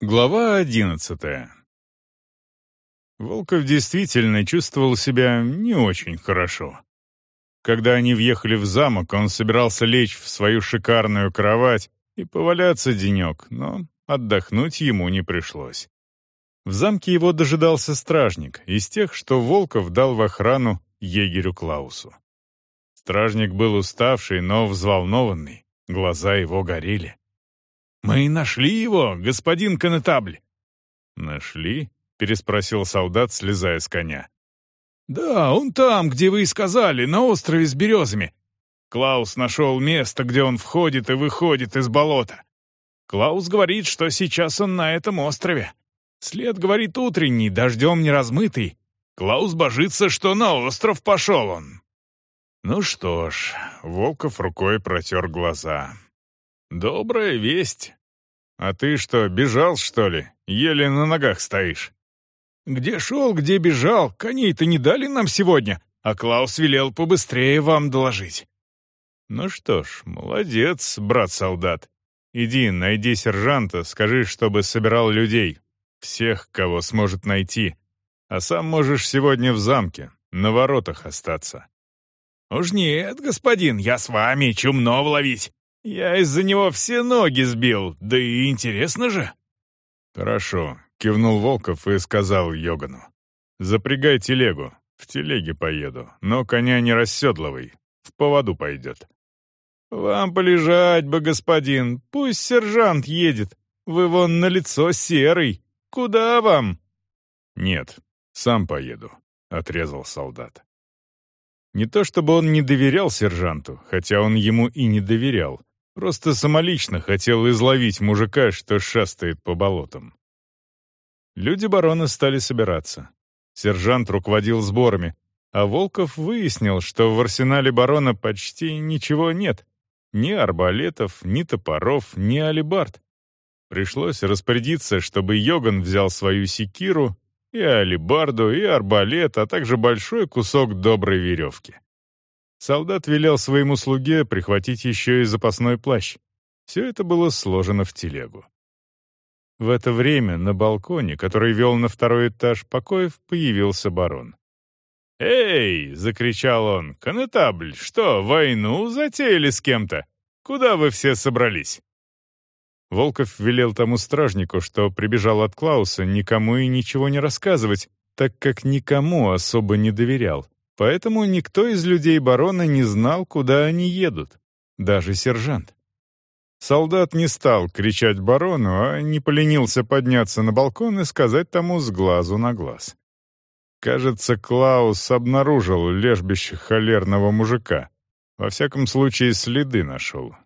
Глава одиннадцатая. Волков действительно чувствовал себя не очень хорошо. Когда они въехали в замок, он собирался лечь в свою шикарную кровать и поваляться денек, но отдохнуть ему не пришлось. В замке его дожидался стражник, из тех, что Волков дал в охрану егерю Клаусу. Стражник был уставший, но взволнованный, глаза его горели. «Мы нашли его, господин конетабль!» «Нашли?» — переспросил солдат, слезая с коня. «Да, он там, где вы и сказали, на острове с березами. Клаус нашел место, где он входит и выходит из болота. Клаус говорит, что сейчас он на этом острове. След, говорит, утренний, дождем не размытый. Клаус божится, что на остров пошел он». Ну что ж, Волков рукой протер глаза. «Добрая весть. А ты что, бежал, что ли? Еле на ногах стоишь». «Где шел, где бежал? Коней-то не дали нам сегодня, а Клаус велел побыстрее вам доложить». «Ну что ж, молодец, брат-солдат. Иди, найди сержанта, скажи, чтобы собирал людей. Всех, кого сможет найти. А сам можешь сегодня в замке, на воротах остаться». «Уж нет, господин, я с вами, чумного ловить. Я из-за него все ноги сбил, да и интересно же». «Хорошо», — кивнул Волков и сказал Йогану. «Запрягай телегу, в телеге поеду, но коня не расседлывай, в поводу пойдет». «Вам полежать бы, господин, пусть сержант едет. Вы вон на лицо серый. Куда вам?» «Нет, сам поеду», — отрезал солдат. Не то чтобы он не доверял сержанту, хотя он ему и не доверял. Просто самолично хотел изловить мужика, что шастает по болотам. Люди барона стали собираться. Сержант руководил сборами, а Волков выяснил, что в арсенале барона почти ничего нет. Ни арбалетов, ни топоров, ни алибард. Пришлось распорядиться, чтобы Йоган взял свою секиру, и алибарду, и арбалет, а также большой кусок доброй веревки. Солдат велел своему слуге прихватить еще и запасной плащ. Все это было сложено в телегу. В это время на балконе, который вел на второй этаж покоев, появился барон. «Эй!» — закричал он. «Конетабль, что, войну затеяли с кем-то? Куда вы все собрались?» Волков велел тому стражнику, что прибежал от Клауса, никому и ничего не рассказывать, так как никому особо не доверял. Поэтому никто из людей барона не знал, куда они едут, даже сержант. Солдат не стал кричать барону, а не поленился подняться на балкон и сказать тому с глазу на глаз. Кажется, Клаус обнаружил лежбище холерного мужика. Во всяком случае, следы нашел.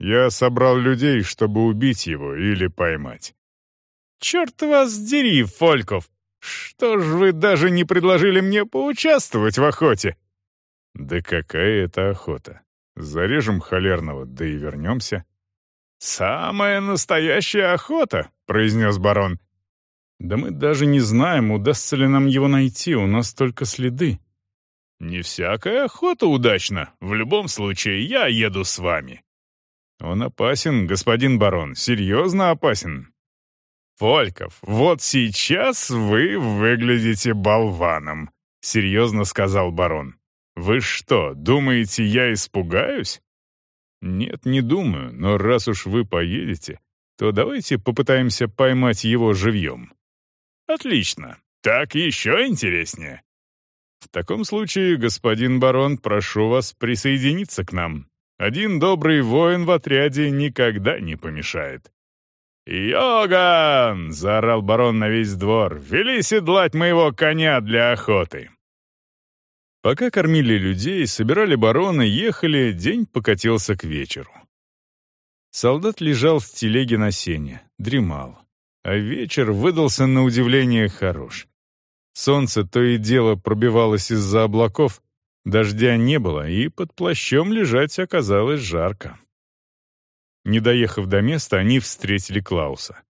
Я собрал людей, чтобы убить его или поймать. «Черт вас дери, Фольков!» «Что ж вы даже не предложили мне поучаствовать в охоте?» «Да какая это охота? Зарежем холерного, да и вернемся». «Самая настоящая охота», — произнес барон. «Да мы даже не знаем, удастся ли нам его найти, у нас только следы». «Не всякая охота удачна. В любом случае, я еду с вами». «Он опасен, господин барон, серьезно опасен. «Фольков, вот сейчас вы выглядите болваном», — серьезно сказал барон. «Вы что, думаете, я испугаюсь?» «Нет, не думаю, но раз уж вы поедете, то давайте попытаемся поймать его живьем». «Отлично, так еще интереснее». «В таком случае, господин барон, прошу вас присоединиться к нам. Один добрый воин в отряде никогда не помешает». «Йоган!» — заорал барон на весь двор. «Вели седлать моего коня для охоты!» Пока кормили людей, собирали барона, ехали, день покатился к вечеру. Солдат лежал в телеге на сене, дремал. А вечер выдался на удивление хорош. Солнце то и дело пробивалось из-за облаков, дождя не было, и под плащом лежать оказалось жарко. Не доехав до места, они встретили Клауса.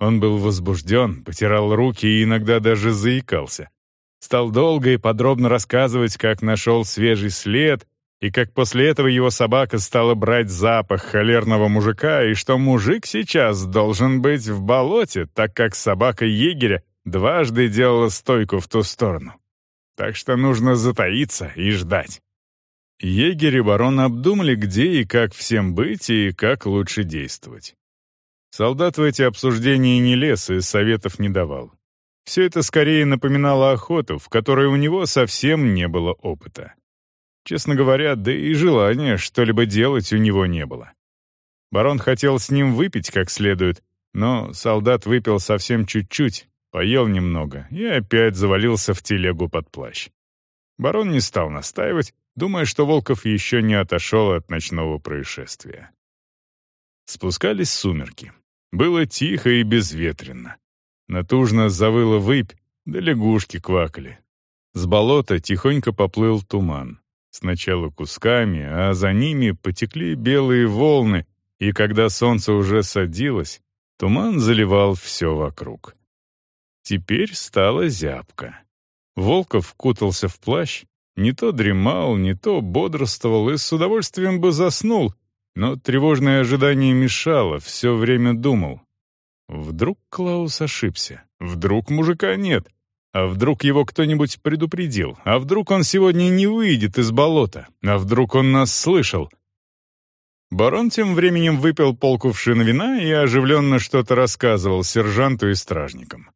Он был возбужден, потирал руки и иногда даже заикался. Стал долго и подробно рассказывать, как нашел свежий след и как после этого его собака стала брать запах холерного мужика, и что мужик сейчас должен быть в болоте, так как собака егеря дважды делала стойку в ту сторону. Так что нужно затаиться и ждать. Егерь и барон обдумали, где и как всем быть, и как лучше действовать. Солдат в эти обсуждения не лез и советов не давал. Все это скорее напоминало охоту, в которой у него совсем не было опыта. Честно говоря, да и желания что-либо делать у него не было. Барон хотел с ним выпить как следует, но солдат выпил совсем чуть-чуть, поел немного и опять завалился в телегу под плащ. Барон не стал настаивать, думая, что Волков еще не отошел от ночного происшествия. Спускались сумерки. Было тихо и безветренно. Натужно завыла выпь, да лягушки квакали. С болота тихонько поплыл туман. Сначала кусками, а за ними потекли белые волны, и когда солнце уже садилось, туман заливал все вокруг. Теперь стало зябко. Волков кутался в плащ, не то дремал, не то бодрствовал и с удовольствием бы заснул, но тревожное ожидание мешало, все время думал. Вдруг Клаус ошибся, вдруг мужика нет, а вдруг его кто-нибудь предупредил, а вдруг он сегодня не выйдет из болота, а вдруг он нас слышал. Барон тем временем выпил полкувшина вина и оживленно что-то рассказывал сержанту и стражникам.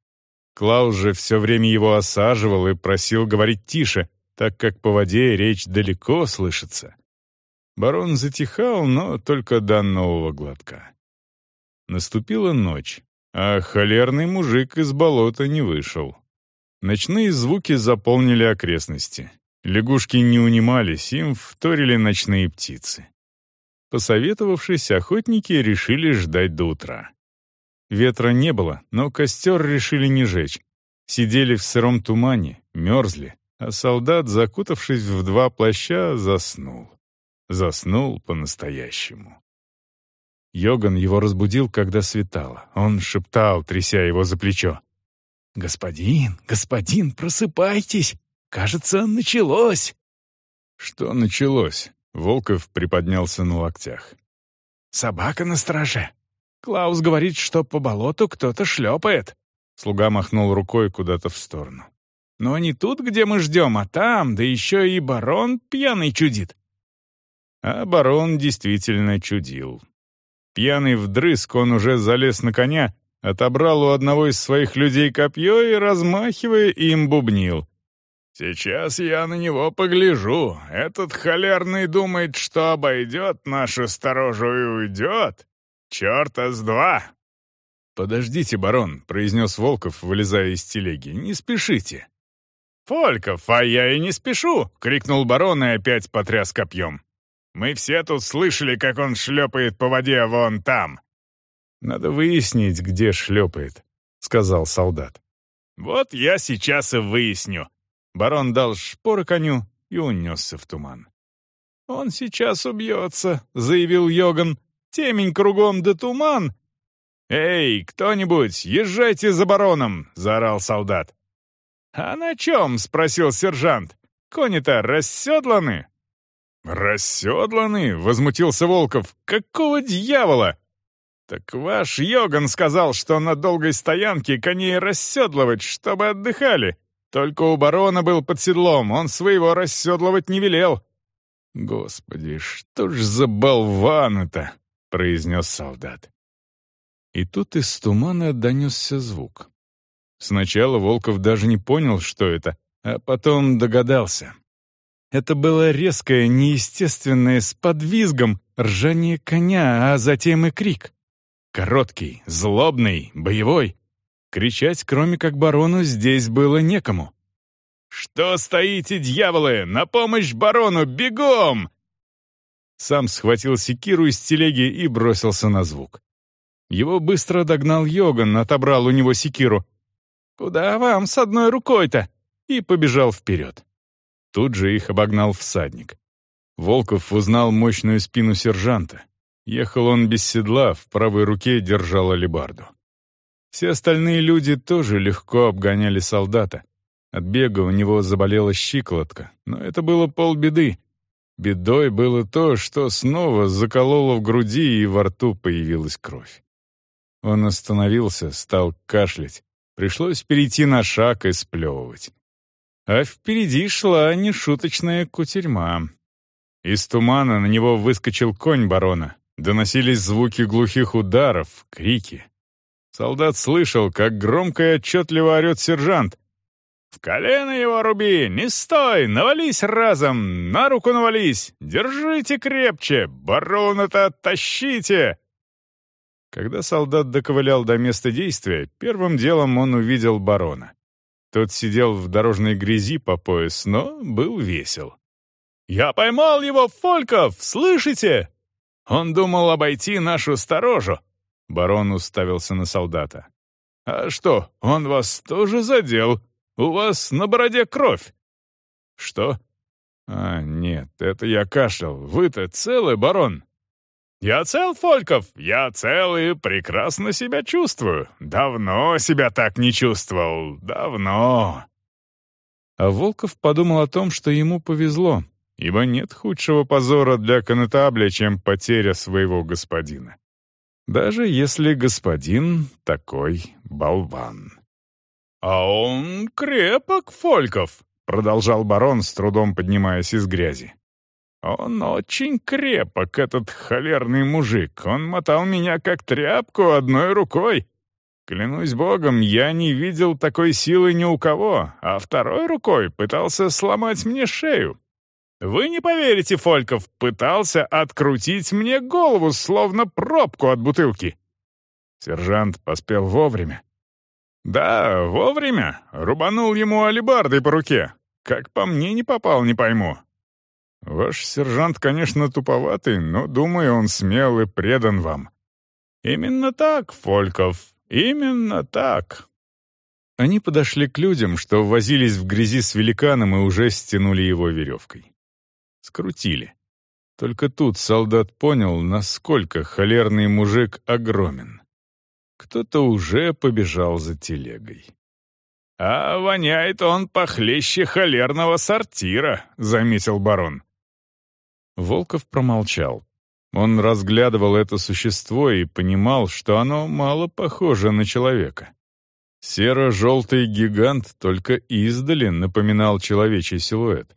Клаус же все время его осаживал и просил говорить тише, так как по воде речь далеко слышится. Барон затихал, но только до нового глотка. Наступила ночь, а холерный мужик из болота не вышел. Ночные звуки заполнили окрестности. Лягушки не унимались, им вторили ночные птицы. Посоветовавшись, охотники решили ждать до утра. Ветра не было, но костер решили не жечь. Сидели в сыром тумане, мерзли, а солдат, закутавшись в два плаща, заснул. Заснул по-настоящему. Йоган его разбудил, когда светало. Он шептал, тряся его за плечо. «Господин, господин, просыпайтесь! Кажется, началось!» «Что началось?» — Волков приподнялся на локтях. «Собака на страже. Клаус говорит, что по болоту кто-то шлепает». Слуга махнул рукой куда-то в сторону. «Но не тут, где мы ждем, а там, да еще и барон пьяный чудит». А барон действительно чудил. Пьяный вдрызг он уже залез на коня, отобрал у одного из своих людей копье и, размахивая им, бубнил. «Сейчас я на него погляжу. Этот холерный думает, что обойдет нашу сторожу и уйдет. Черта с два!» «Подождите, барон», — произнес Волков, вылезая из телеги. «Не спешите». «Фольков, а я и не спешу!» — крикнул барон и опять потряс копьем. Мы все тут слышали, как он шлепает по воде вон там». «Надо выяснить, где шлепает», — сказал солдат. «Вот я сейчас и выясню». Барон дал шпоры коню и унесся в туман. «Он сейчас убьется», — заявил Йоган. «Темень кругом да туман». «Эй, кто-нибудь, езжайте за бароном!» — заорал солдат. «А на чем?» — спросил сержант. «Кони-то расседланы?» «Расседланы?» — возмутился Волков. «Какого дьявола?» «Так ваш Йоган сказал, что на долгой стоянке коней расседлывать, чтобы отдыхали. Только у барона был под седлом, он своего расседлывать не велел». «Господи, что ж за болван это?» — произнес солдат. И тут из тумана донесся звук. Сначала Волков даже не понял, что это, а потом догадался. Это было резкое, неестественное, с подвизгом, ржание коня, а затем и крик. Короткий, злобный, боевой. Кричать, кроме как барону, здесь было некому. «Что стоите, дьяволы? На помощь барону! Бегом!» Сам схватил секиру из телеги и бросился на звук. Его быстро догнал Йоган, отобрал у него секиру. «Куда вам с одной рукой-то?» и побежал вперед. Тут же их обогнал всадник. Волков узнал мощную спину сержанта. Ехал он без седла, в правой руке держал алебарду. Все остальные люди тоже легко обгоняли солдата. От бега у него заболела щиколотка, но это было полбеды. Бедой было то, что снова закололо в груди и во рту появилась кровь. Он остановился, стал кашлять. Пришлось перейти на шаг и сплевывать. А впереди шла нешуточная кутерьма. Из тумана на него выскочил конь барона. Доносились звуки глухих ударов, крики. Солдат слышал, как громко и отчетливо орет сержант. «В колено его руби! Не стой! Навались разом! На руку навались! Держите крепче! Барона-то тащите!» Когда солдат доковылял до места действия, первым делом он увидел барона. Тот сидел в дорожной грязи по пояс, но был весел. «Я поймал его, Фольков! Слышите?» Он думал обойти нашу сторожу. Барон уставился на солдата. «А что, он вас тоже задел? У вас на бороде кровь». «Что?» «А, нет, это я кашлял. Вы-то целый, барон?» «Я цел, Фольков, я цел и прекрасно себя чувствую. Давно себя так не чувствовал, давно». А Волков подумал о том, что ему повезло, ибо нет худшего позора для конетабля, чем потеря своего господина. Даже если господин такой болван. «А он крепок, Фольков», — продолжал барон, с трудом поднимаясь из грязи. «Он очень крепок, этот холерный мужик. Он мотал меня как тряпку одной рукой. Клянусь богом, я не видел такой силы ни у кого, а второй рукой пытался сломать мне шею. Вы не поверите, Фольков пытался открутить мне голову, словно пробку от бутылки. Сержант поспел вовремя. Да, вовремя. Рубанул ему алебардой по руке. Как по мне не попал, не пойму. Ваш сержант, конечно, туповатый, но, думаю, он смел и предан вам. Именно так, Фольков, именно так. Они подошли к людям, что возились в грязи с великаном и уже стянули его веревкой. Скрутили. Только тут солдат понял, насколько холерный мужик огромен. Кто-то уже побежал за телегой. «А воняет он похлеще холерного сортира», — заметил барон. Волков промолчал. Он разглядывал это существо и понимал, что оно мало похоже на человека. Серо-желтый гигант только издали напоминал человечий силуэт.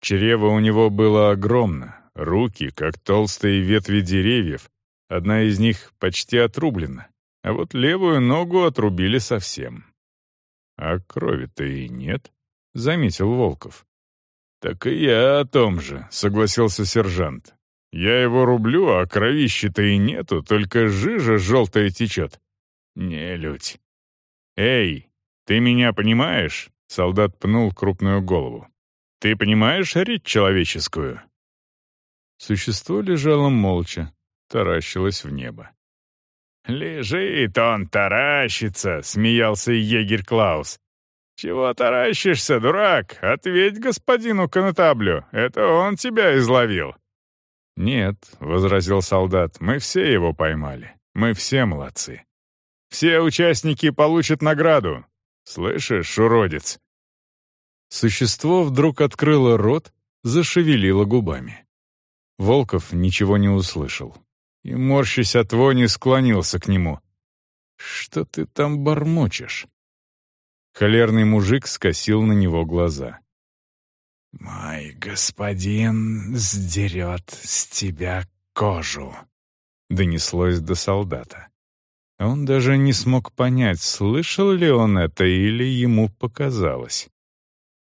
Чрево у него было огромно, руки, как толстые ветви деревьев, одна из них почти отрублена, а вот левую ногу отрубили совсем. «А крови-то и нет», — заметил Волков. «Так и я о том же», — согласился сержант. «Я его рублю, а кровищи-то и нету, только жижа желтая течет. Не людь». «Эй, ты меня понимаешь?» — солдат пнул крупную голову. Ты понимаешь речь человеческую?» Существо лежало молча, таращилось в небо. «Лежит он, таращится!» — смеялся егерь Клаус. «Чего таращишься, дурак? Ответь господину конетаблю, это он тебя изловил». «Нет», — возразил солдат, — «мы все его поймали. Мы все молодцы. Все участники получат награду. Слышишь, уродец?» Существо вдруг открыло рот, зашевелило губами. Волков ничего не услышал и, морщась от вони, склонился к нему. «Что ты там бормочешь?» Холерный мужик скосил на него глаза. «Мой господин сдерет с тебя кожу», — донеслось до солдата. Он даже не смог понять, слышал ли он это или ему показалось.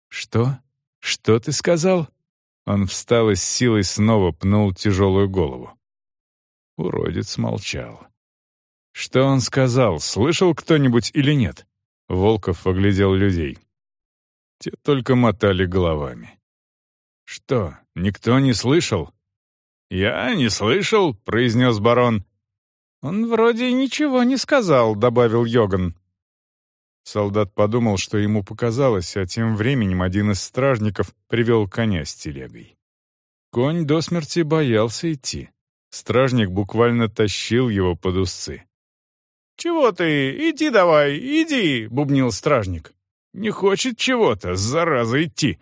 «Что? Что ты сказал?» Он встал и с силой снова пнул тяжелую голову. Уродец молчал. «Что он сказал? Слышал кто-нибудь или нет?» Волков оглядел людей. Те только мотали головами. «Что, никто не слышал?» «Я не слышал», — произнес барон. «Он вроде ничего не сказал», — добавил Йоган. Солдат подумал, что ему показалось, а тем временем один из стражников привел коня с телегой. Конь до смерти боялся идти. Стражник буквально тащил его под узцы. «Чего ты? Иди давай, иди!» — бубнил стражник. «Не хочет чего-то, зараза, идти!»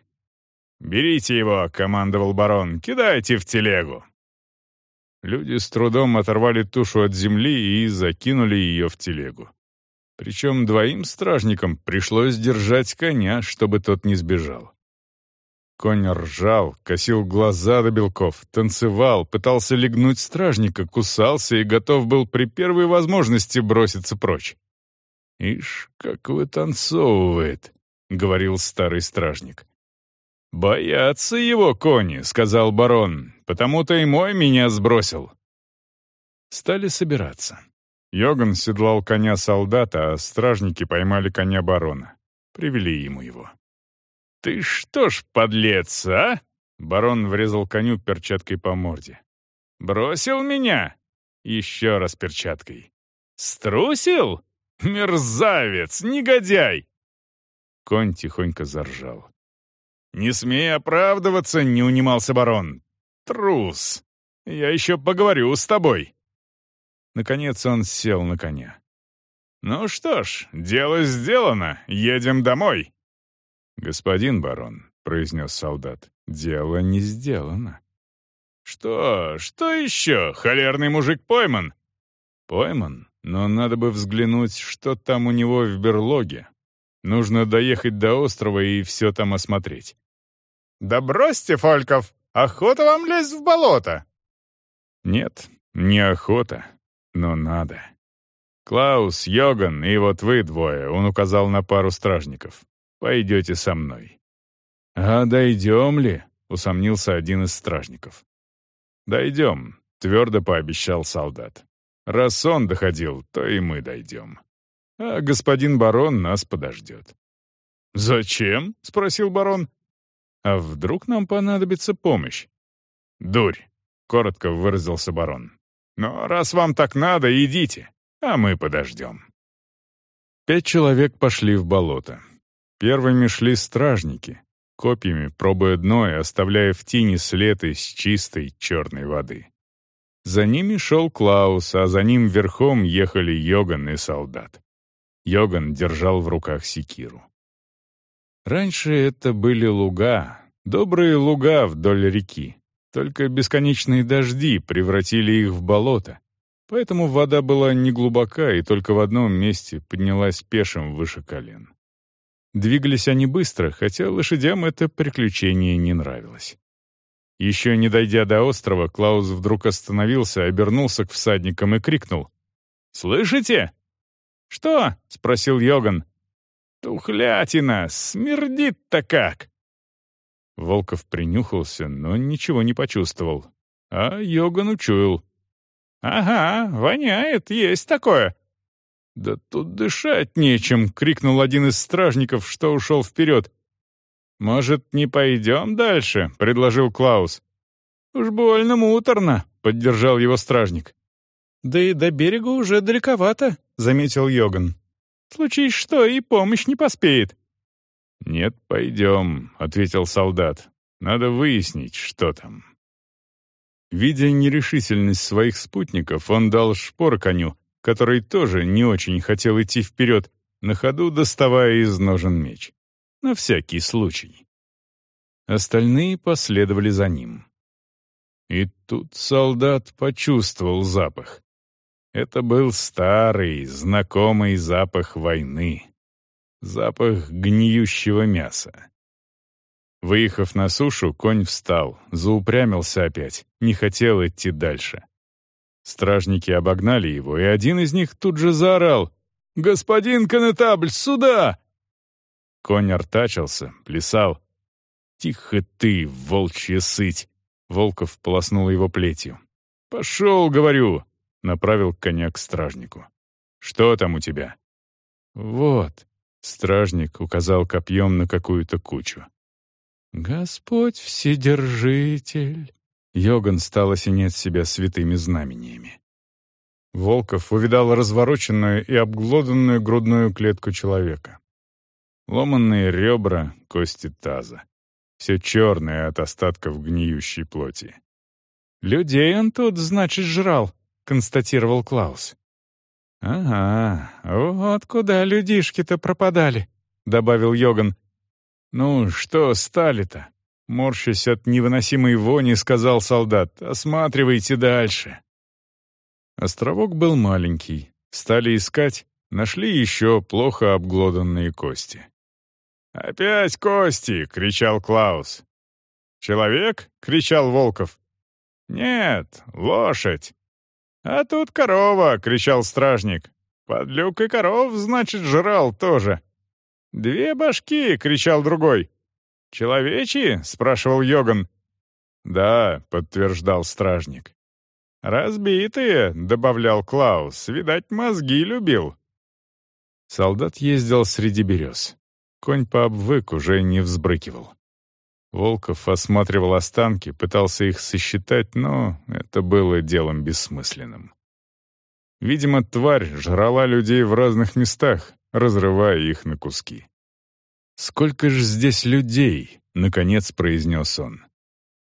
берите его», — командовал барон, — «кидайте в телегу». Люди с трудом оторвали тушу от земли и закинули ее в телегу. Причем двоим стражникам пришлось держать коня, чтобы тот не сбежал. Конь ржал, косил глаза до белков, танцевал, пытался легнуть стражника, кусался и готов был при первой возможности броситься прочь. «Ишь, как вытанцовывает», — говорил старый стражник. «Боятся его кони», — сказал барон, — «потому-то и мой меня сбросил». Стали собираться. Йоган седлал коня солдата, а стражники поймали коня барона. Привели ему его. «Ты что ж, подлец, а?» Барон врезал коню перчаткой по морде. «Бросил меня?» Еще раз перчаткой. «Струсил? Мерзавец, негодяй!» Конь тихонько заржал. «Не смей оправдываться!» — не унимался барон. «Трус! Я еще поговорю с тобой!» Наконец он сел на коня. «Ну что ж, дело сделано, едем домой!» «Господин барон», — произнес солдат, — «дело не сделано». «Что? Что еще? Холерный мужик пойман?» «Пойман, но надо бы взглянуть, что там у него в берлоге. Нужно доехать до острова и все там осмотреть». «Да бросьте, Фольков! Охота вам лезть в болото!» «Нет, не охота, но надо». «Клаус, Йоган и вот вы двое», — он указал на пару стражников. Пойдете со мной». «А дойдем ли?» — усомнился один из стражников. «Дойдем», — твердо пообещал солдат. «Раз он доходил, то и мы дойдем. А господин барон нас подождет». «Зачем?» — спросил барон. «А вдруг нам понадобится помощь?» «Дурь», — коротко выразился барон. «Но раз вам так надо, идите, а мы подождем». Пять человек пошли в болото. Первыми шли стражники, копьями пробуя дно и оставляя в тени след из чистой черной воды. За ними шел Клаус, а за ним верхом ехали Йоган и солдат. Йоган держал в руках секиру. Раньше это были луга, добрые луга вдоль реки. Только бесконечные дожди превратили их в болото. Поэтому вода была неглубока и только в одном месте поднялась пешим выше колен. Двигались они быстро, хотя лошадям это приключение не нравилось. Еще не дойдя до острова, Клаус вдруг остановился, обернулся к всадникам и крикнул. «Слышите?» «Что?» — спросил Йоган. «Тухлятина! Смердит-то как!» Волков принюхался, но ничего не почувствовал. А Йоган учуял. «Ага, воняет, есть такое. «Да тут дышать нечем!» — крикнул один из стражников, что ушел вперед. «Может, не пойдем дальше?» — предложил Клаус. «Уж больно муторно», — поддержал его стражник. «Да и до берега уже далековато», — заметил Йоган. «Случись что, и помощь не поспеет». «Нет, пойдем», — ответил солдат. «Надо выяснить, что там». Видя нерешительность своих спутников, он дал шпор коню, который тоже не очень хотел идти вперед, на ходу доставая из ножен меч. На всякий случай. Остальные последовали за ним. И тут солдат почувствовал запах. Это был старый, знакомый запах войны. Запах гниющего мяса. Выехав на сушу, конь встал, заупрямился опять, не хотел идти дальше. Стражники обогнали его, и один из них тут же заорал «Господин конетабль, сюда!» Конь артачился, плясал. «Тихо ты, волчья сыть!» Волков полоснул его плетью. «Пошел, говорю!» — направил коня к стражнику. «Что там у тебя?» «Вот», — стражник указал копьем на какую-то кучу. «Господь Вседержитель!» Йоган стал осенять себя святыми знамениями. Волков увидал развороченную и обглоданную грудную клетку человека. Ломанные ребра, кости таза. Все черное от остатков гниющей плоти. «Людей он тут, значит, жрал», — констатировал Клаус. «Ага, вот куда людишки-то пропадали», — добавил Йоган. «Ну, что стали-то? Морщась от невыносимой вони, сказал солдат, «Осматривайте дальше». Островок был маленький. Стали искать, нашли еще плохо обглоданные кости. «Опять кости!» — кричал Клаус. «Человек?» — кричал Волков. «Нет, лошадь». «А тут корова!» — кричал стражник. «Подлюк и коров, значит, жрал тоже». «Две башки!» — кричал другой. «Человечьи?» — спрашивал Йоган. «Да», — подтверждал стражник. «Разбитые», — добавлял Клаус, — «видать, мозги любил». Солдат ездил среди берез. Конь пообвык, уже не взбрыкивал. Волков осматривал останки, пытался их сосчитать, но это было делом бессмысленным. Видимо, тварь жрала людей в разных местах, разрывая их на куски. «Сколько ж здесь людей?» — наконец произнес он.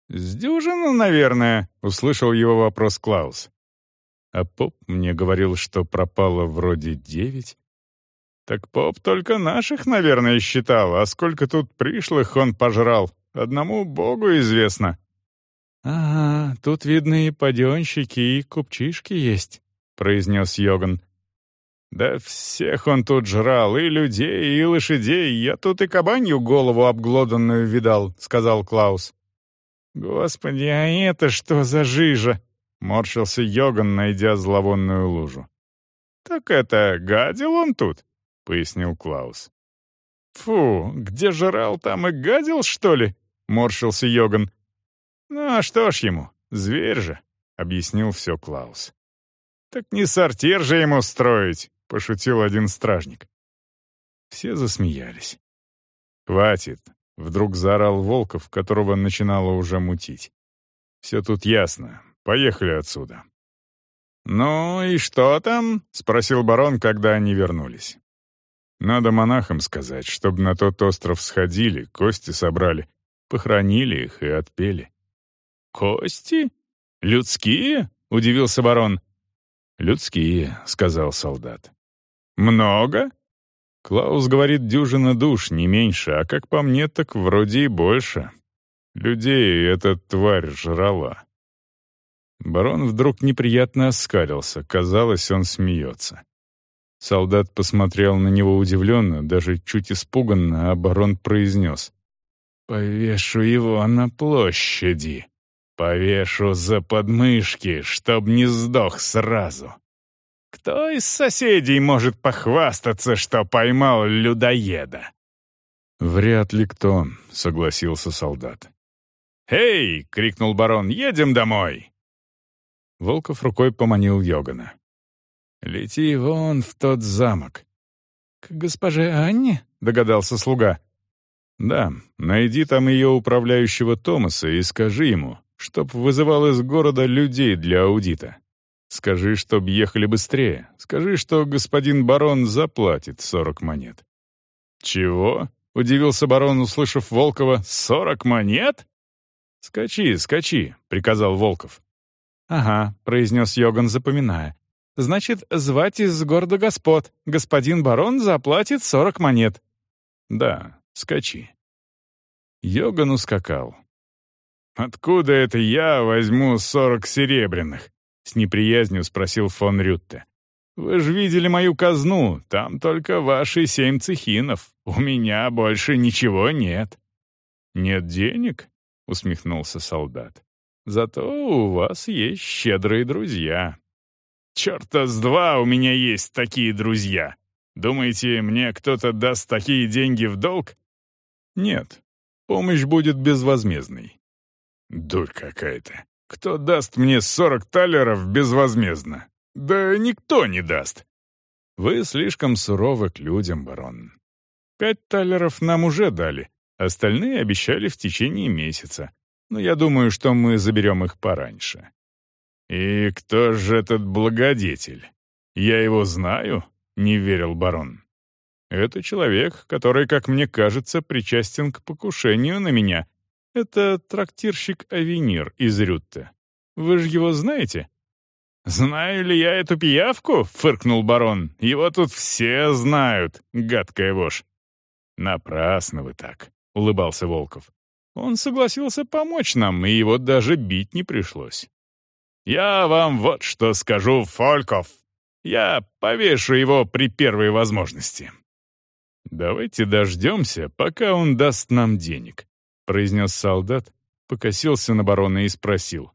«С дюжину, наверное», — услышал его вопрос Клаус. А поп мне говорил, что пропало вроде девять. Так поп только наших, наверное, считал, а сколько тут пришлых он пожрал, одному богу известно. «Ага, тут видны и паденщики, и купчишки есть», — произнес Йоган. «Да всех он тут жрал, и людей, и лошадей. Я тут и кабанью голову обглоданную видал», — сказал Клаус. «Господи, а это что за жижа?» — морщился Йоган, найдя зловонную лужу. «Так это гадил он тут?» — пояснил Клаус. «Фу, где жрал, там и гадил, что ли?» — морщился Йоган. «Ну а что ж ему, зверь же», — объяснил все Клаус. «Так не сортир же ему строить», — пошутил один стражник. Все засмеялись. «Хватит», — вдруг заорал Волков, которого начинало уже мутить. «Все тут ясно. Поехали отсюда». «Ну и что там?» — спросил барон, когда они вернулись. «Надо монахам сказать, чтобы на тот остров сходили, кости собрали, похоронили их и отпели». «Кости? Людские?» — удивился барон. «Людские», — сказал солдат. «Много?» Клаус говорит, дюжина душ, не меньше, а как по мне, так вроде и больше. Людей эта тварь жрала. Барон вдруг неприятно оскалился, казалось, он смеется. Солдат посмотрел на него удивленно, даже чуть испуганно, а барон произнес. «Повешу его на площади. Повешу за подмышки, чтоб не сдох сразу». Кто из соседей может похвастаться, что поймал людоеда?» «Вряд ли кто», — согласился солдат. «Эй!» — крикнул барон. «Едем домой!» Волков рукой поманил Йогана. «Лети вон в тот замок». «К госпоже Анне?» — догадался слуга. «Да, найди там ее управляющего Томаса и скажи ему, чтоб вызывал из города людей для аудита. Скажи, чтоб ехали быстрее. Скажи, что господин барон заплатит сорок монет». «Чего?» — удивился барон, услышав Волкова. «Сорок монет?» «Скачи, скачи», — приказал Волков. «Ага», — произнес Йоган, запоминая. «Значит, звать из города господ. Господин барон заплатит сорок монет». «Да, скачи». Йоган ускакал. «Откуда это я возьму сорок серебряных?» — с неприязнью спросил фон Рютте. «Вы же видели мою казну, там только ваши семь цехинов. У меня больше ничего нет». «Нет денег?» — усмехнулся солдат. «Зато у вас есть щедрые друзья». «Черта с два у меня есть такие друзья. Думаете, мне кто-то даст такие деньги в долг?» «Нет, помощь будет безвозмездной». «Дурь какая-то. Кто даст мне сорок талеров безвозмездно? Да никто не даст. Вы слишком суровы к людям, барон. Пять талеров нам уже дали, остальные обещали в течение месяца. Но я думаю, что мы заберем их пораньше. И кто же этот благодетель? Я его знаю, не верил барон. Это человек, который, как мне кажется, причастен к покушению на меня это трактирщик Авенир из Рютте. Вы же его знаете?» «Знаю ли я эту пиявку?» — фыркнул барон. «Его тут все знают, гадкая вошь». «Напрасно вы так», — улыбался Волков. Он согласился помочь нам, и его даже бить не пришлось. Я вам вот что скажу, Фольков. Я повешу его при первой возможности. «Давайте дождемся, пока он даст нам денег», — произнес солдат, покосился на барона и спросил.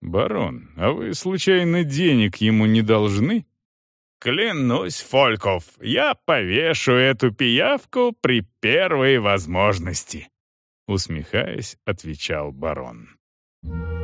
«Барон, а вы, случайно, денег ему не должны?» «Клянусь, Фольков, я повешу эту пиявку при первой возможности», — усмехаясь, отвечал барон. Thank you.